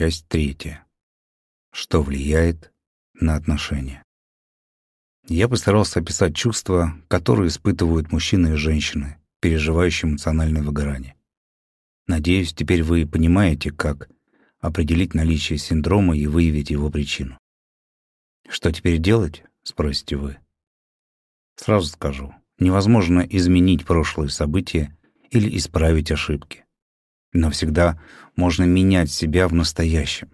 Часть третья. Что влияет на отношения? Я постарался описать чувства, которые испытывают мужчины и женщины, переживающие эмоциональное выгорание. Надеюсь, теперь вы понимаете, как определить наличие синдрома и выявить его причину. Что теперь делать, спросите вы? Сразу скажу, невозможно изменить прошлые события или исправить ошибки. Но всегда можно менять себя в настоящем,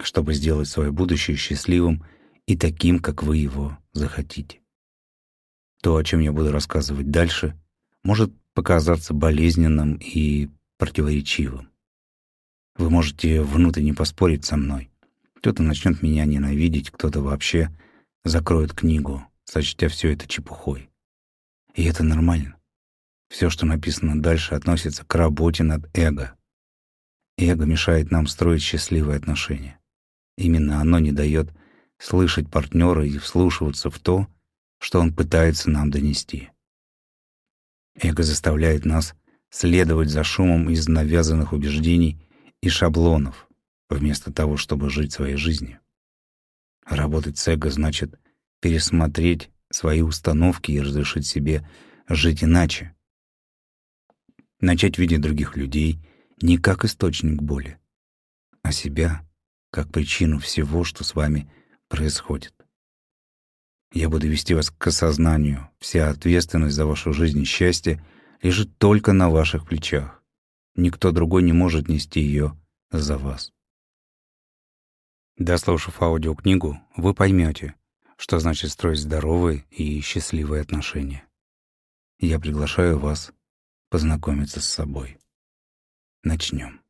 чтобы сделать свое будущее счастливым и таким, как вы его захотите. То, о чем я буду рассказывать дальше, может показаться болезненным и противоречивым. Вы можете внутренне поспорить со мной. Кто-то начнет меня ненавидеть, кто-то вообще закроет книгу, сочтя все это чепухой. И это нормально. Все, что написано дальше, относится к работе над эго. Эго мешает нам строить счастливые отношения. Именно оно не дает слышать партнера и вслушиваться в то, что он пытается нам донести. Эго заставляет нас следовать за шумом из навязанных убеждений и шаблонов, вместо того, чтобы жить своей жизнью. Работать с эго значит пересмотреть свои установки и разрешить себе жить иначе. Начать видеть других людей не как источник боли, а себя как причину всего, что с вами происходит. Я буду вести вас к осознанию. Вся ответственность за вашу жизнь и счастье лежит только на ваших плечах. Никто другой не может нести ее за вас. Дослушав аудиокнигу, вы поймете, что значит строить здоровые и счастливые отношения. Я приглашаю вас познакомиться с собой. Начнем.